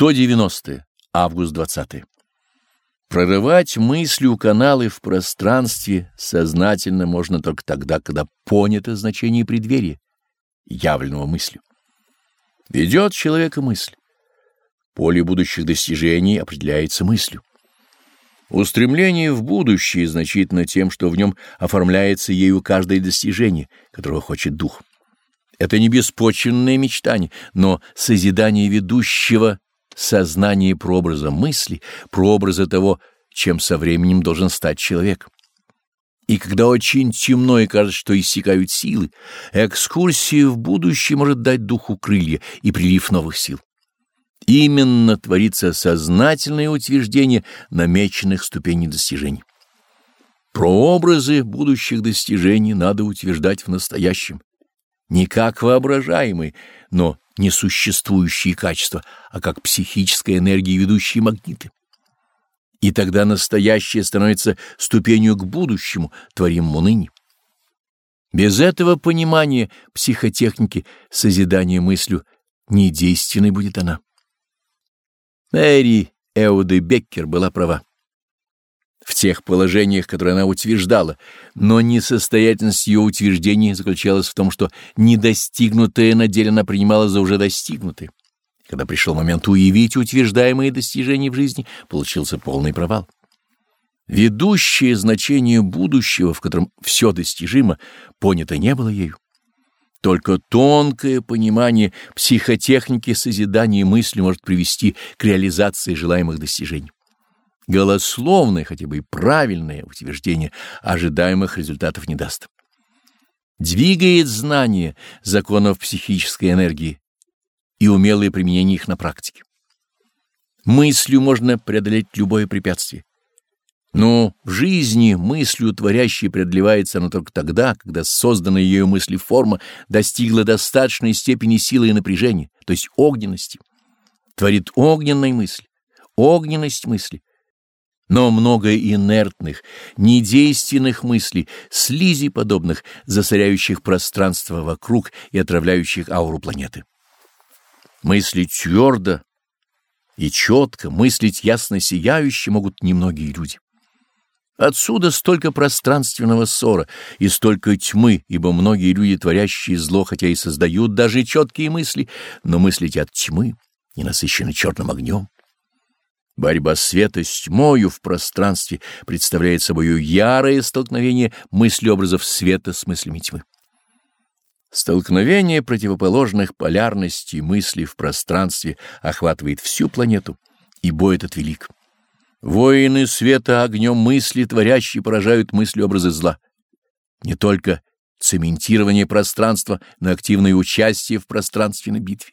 190. Август 20. Прорывать мыслью каналы в пространстве сознательно можно только тогда, когда понято значение преддверия, явленного мыслью. Ведет человека мысль. Поле будущих достижений определяется мыслью. Устремление в будущее значительно тем, что в нем оформляется ею каждое достижение, которого хочет дух. Это не беспочвенное мечтание, но созидание ведущего сознания прообраза мысли, прообраза того, чем со временем должен стать человек. И когда очень темно и кажется, что иссякают силы, экскурсия в будущее может дать духу крылья и прилив новых сил. Именно творится сознательное утверждение намеченных ступеней достижений. Прообразы будущих достижений надо утверждать в настоящем, не как воображаемые, но несуществующие качества, а как психическая энергия, ведущие магниты. И тогда настоящее становится ступенью к будущему, творимому ныне. Без этого понимания психотехники созидания мыслью недейственной будет она. Мэри Эуды Беккер была права в тех положениях, которые она утверждала, но несостоятельность ее утверждений заключалась в том, что недостигнутое на деле она принимала за уже достигнутое. Когда пришел момент уявить утверждаемые достижения в жизни, получился полный провал. Ведущее значение будущего, в котором все достижимо, понято не было ею. Только тонкое понимание психотехники созидания мысли может привести к реализации желаемых достижений голословное, хотя бы и правильное утверждение ожидаемых результатов не даст. Двигает знание законов психической энергии и умелое применение их на практике. Мыслью можно преодолеть любое препятствие. Но в жизни мыслью творящей преодолевается она только тогда, когда созданная ею мысли форма достигла достаточной степени силы и напряжения, то есть огненности. Творит огненной мысль, огненность мысли, но много инертных, недейственных мыслей, слизи подобных, засоряющих пространство вокруг и отравляющих ауру планеты. Мыслить твердо и четко, мыслить ясно сияюще могут немногие люди. Отсюда столько пространственного ссора и столько тьмы, ибо многие люди, творящие зло, хотя и создают даже четкие мысли, но мыслить от тьмы и насыщены черным огнем. Борьба света с тьмою в пространстве представляет собою ярое столкновение мыслеобразов света с мыслями тьмы. Столкновение противоположных полярностей мысли в пространстве охватывает всю планету, и бой этот велик. Воины света огнем мысли творящие поражают мыслеобразы зла. Не только цементирование пространства, но активное участие в пространственной битве.